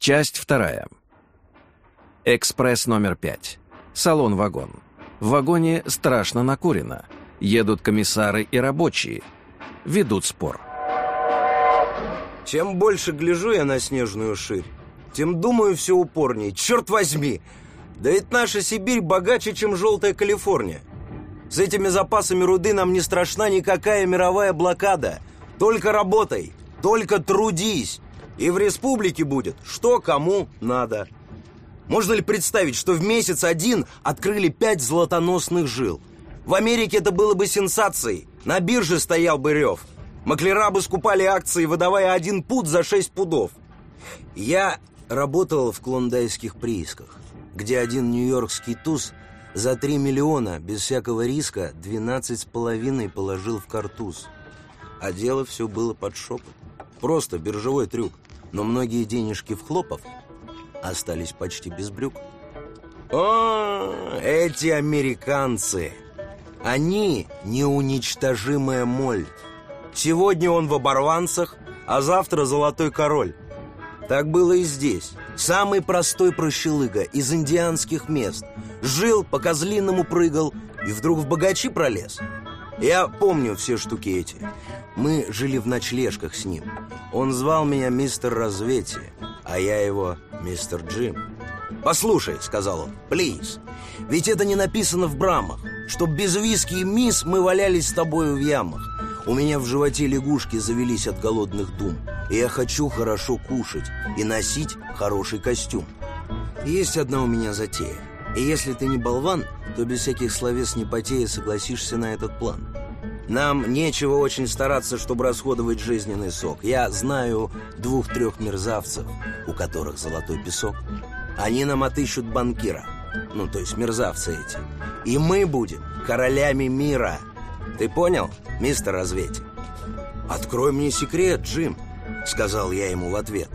Часть вторая. Экспресс номер пять. Салон-вагон. В вагоне страшно накурено. Едут комиссары и рабочие. Ведут спор. Чем больше гляжу я на снежную ширь, тем думаю все упорней. Черт возьми! Да ведь наша Сибирь богаче, чем желтая Калифорния. С этими запасами руды нам не страшна никакая мировая блокада. Только работай, только трудись. И в республике будет, что кому надо. Можно ли представить, что в месяц один открыли пять золотоносных жил? В Америке это было бы сенсацией. На бирже стоял бы рев. Маклера бы скупали акции, выдавая один пуд за шесть пудов. Я работал в клондайских приисках, где один нью-йоркский туз за 3 миллиона, без всякого риска, 12 с половиной положил в картуз. А дело все было под шепот. Просто биржевой трюк. Но многие денежки в хлопов остались почти без брюк. О, эти американцы! Они неуничтожимая моль. Сегодня он в оборванцах, а завтра золотой король. Так было и здесь. Самый простой прощелыга из индианских мест. Жил, по козлиному прыгал и вдруг в богачи пролез. Я помню все штуки эти. Мы жили в ночлежках с ним. Он звал меня мистер Развитие, а я его мистер Джим. «Послушай», — сказал он, — «плиз, ведь это не написано в брамах, чтоб без виски и мисс мы валялись с тобою в ямах. У меня в животе лягушки завелись от голодных дум, и я хочу хорошо кушать и носить хороший костюм. Есть одна у меня затея, и если ты не болван, то без всяких словес не потея согласишься на этот план». Нам нечего очень стараться, чтобы расходовать жизненный сок. Я знаю двух-трех мерзавцев, у которых золотой песок. Они нам отыщут банкира. Ну, то есть мерзавцы эти. И мы будем королями мира. Ты понял, мистер Разведь? «Открой мне секрет, Джим», — сказал я ему в ответ.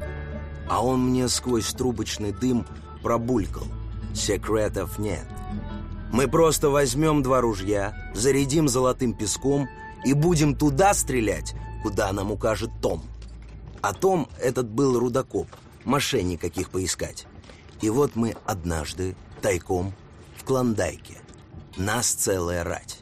А он мне сквозь трубочный дым пробулькал. «Секретов нет». Мы просто возьмем два ружья, зарядим золотым песком и будем туда стрелять, куда нам укажет Том. А Том этот был рудокоп, мошенник каких поискать. И вот мы однажды, тайком, в Клондайке. Нас целая рать.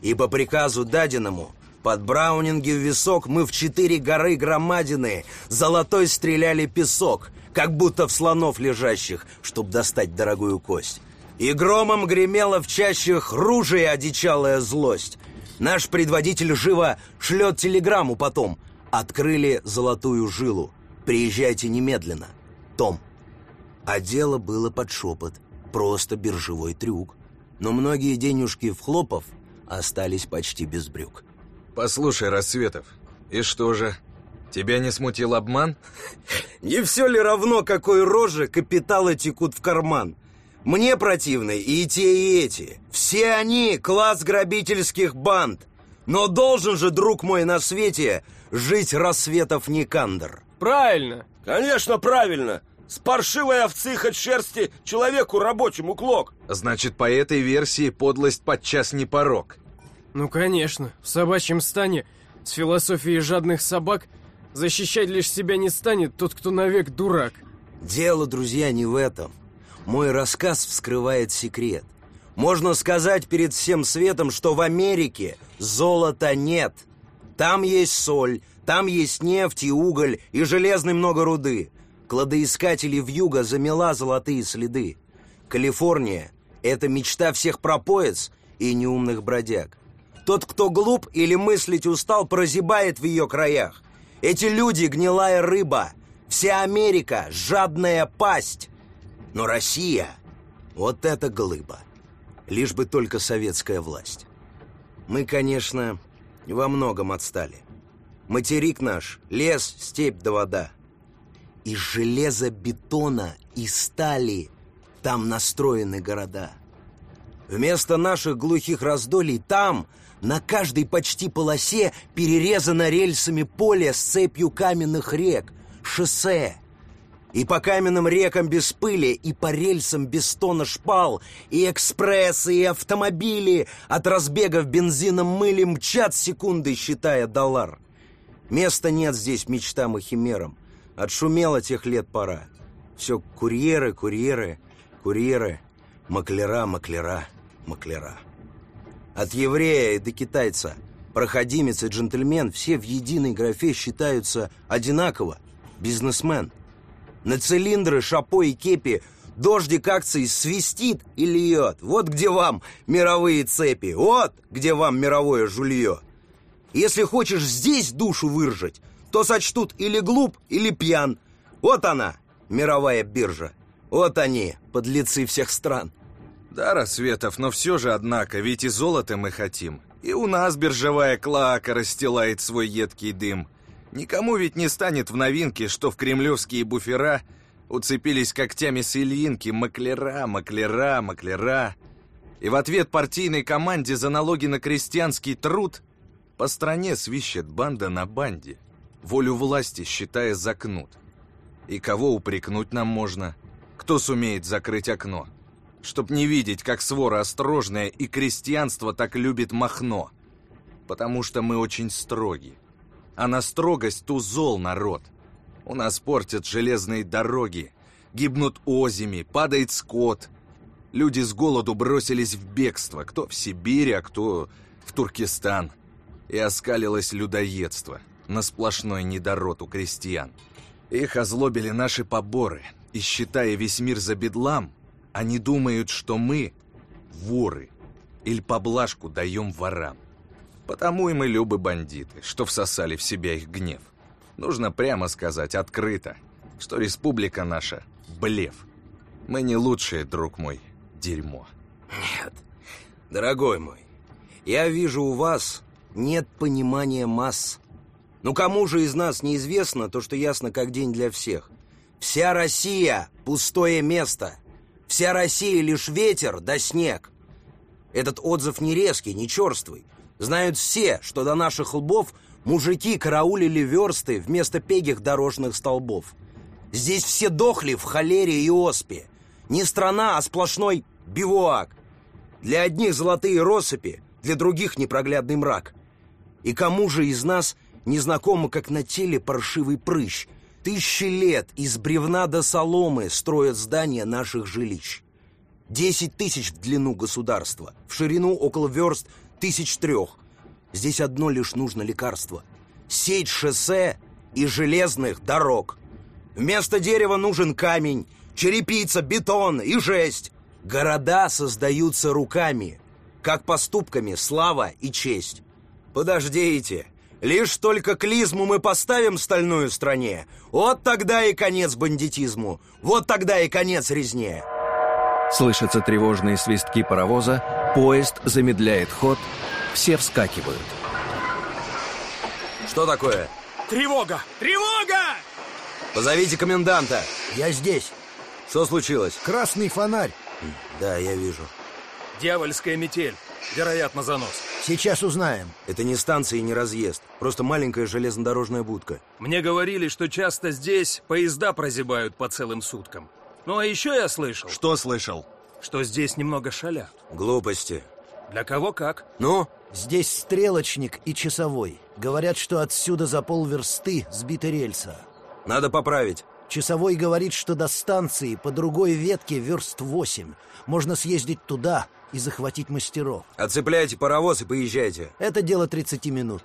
И по приказу даденному, под Браунинги в висок, мы в четыре горы громадины золотой стреляли песок, как будто в слонов лежащих, чтоб достать дорогую кость. И громом гремела в чащах ружья одичалая злость. Наш предводитель живо шлет телеграмму потом. Открыли золотую жилу. Приезжайте немедленно. Том. А дело было под шепот. Просто биржевой трюк. Но многие денежки в хлопов остались почти без брюк. Послушай, Рассветов, и что же? Тебя не смутил обман? Не все ли равно, какой рожи капиталы текут в карман? Мне противны и те, и эти. Все они класс грабительских банд. Но должен же, друг мой, на свете жить рассветов Никандр. Правильно. Конечно, правильно. С паршивой овцы хоть шерсти человеку рабочему клок. Значит, по этой версии подлость подчас не порог. Ну, конечно. В собачьем стане с философией жадных собак защищать лишь себя не станет тот, кто навек дурак. Дело, друзья, не в этом. Мой рассказ вскрывает секрет. Можно сказать перед всем светом, что в Америке золота нет. Там есть соль, там есть нефть и уголь, и железной много руды. Кладоискатели в юго замела золотые следы. Калифорния — это мечта всех пропоец и неумных бродяг. Тот, кто глуп или мыслить устал, прозябает в ее краях. Эти люди — гнилая рыба. Вся Америка — жадная пасть. Но Россия — вот это глыба. Лишь бы только советская власть. Мы, конечно, во многом отстали. Материк наш — лес, степь да вода. Из железа, бетона и стали там настроены города. Вместо наших глухих раздолей там, на каждой почти полосе, перерезано рельсами поле с цепью каменных рек, шоссе — и по каменным рекам без пыли, и по рельсам без тона шпал, и экспрессы, и автомобили от разбегов бензином мыли мчат секунды, считая доллар. Места нет здесь мечтам и химерам. Отшумело тех лет пора. Все курьеры, курьеры, курьеры, маклера, маклера, маклера. От еврея и до китайца, проходимец и джентльмен все в единой графе считаются одинаково. Бизнесмен. На цилиндры, шапо и кепи дождик акций свистит и льет. Вот где вам мировые цепи, вот где вам мировое жулье. Если хочешь здесь душу выражать, то сочтут или глуп, или пьян. Вот она, мировая биржа. Вот они, подлецы всех стран. Да, Рассветов, но все же, однако, ведь и золото мы хотим. И у нас биржевая клака расстилает свой едкий дым. Никому ведь не станет в новинке, что в кремлевские буфера уцепились когтями с Ильинки маклера, маклера, маклера. И в ответ партийной команде за налоги на крестьянский труд по стране свищет банда на банде, волю власти считая закнут. И кого упрекнуть нам можно? Кто сумеет закрыть окно? Чтоб не видеть, как свора осторожная и крестьянство так любит Махно. Потому что мы очень строги. А на строгость ту зол народ. У нас портят железные дороги, гибнут озими, падает скот. Люди с голоду бросились в бегство, кто в Сибирь, а кто в Туркестан и оскалилось людоедство на сплошной недород у крестьян. Их озлобили наши поборы, и, считая весь мир за бедлам, они думают, что мы воры или поблажку даем ворам. Потому и мы любы бандиты, что всосали в себя их гнев. Нужно прямо сказать, открыто, что республика наша – блеф. Мы не лучшие, друг мой, дерьмо. Нет, дорогой мой, я вижу у вас нет понимания масс. Ну кому же из нас неизвестно то, что ясно как день для всех? Вся Россия — пустое место. Вся Россия — лишь ветер да снег. Этот отзыв не резкий, не черствый. Знают все, что до наших лбов мужики караулили версты вместо пегих дорожных столбов. Здесь все дохли в холере и оспе. Не страна, а сплошной бивуак. Для одних золотые россыпи, для других непроглядный мрак — и кому же из нас незнакомо, как на теле паршивый прыщ? Тысячи лет из бревна до соломы строят здания наших жилищ. Десять тысяч в длину государства, в ширину около верст тысяч трех. Здесь одно лишь нужно лекарство. Сеть шоссе и железных дорог. Вместо дерева нужен камень, черепица, бетон и жесть. Города создаются руками, как поступками слава и честь. Подождите. Лишь только клизму мы поставим стальную стране, вот тогда и конец бандитизму, вот тогда и конец резне. Слышатся тревожные свистки паровоза, поезд замедляет ход, все вскакивают. Что такое? Тревога! Тревога! Позовите коменданта. Я здесь. Что случилось? Красный фонарь. Да, я вижу. Дьявольская метель. Вероятно, занос. Сейчас узнаем. Это не станция и не разъезд. Просто маленькая железнодорожная будка. Мне говорили, что часто здесь поезда прозябают по целым суткам. Ну а еще я слышал, Что слышал? что здесь немного шалят. Глупости. Для кого как. Ну, Здесь стрелочник и часовой. Говорят, что отсюда за полверсты сбиты рельса. надо поправить. Часовой говорит, что до станции по другой ветке верст восемь. Можно съездить туда и захватить мастеров. Отцепляйте паровоз и поезжайте. Это дело 30 минут.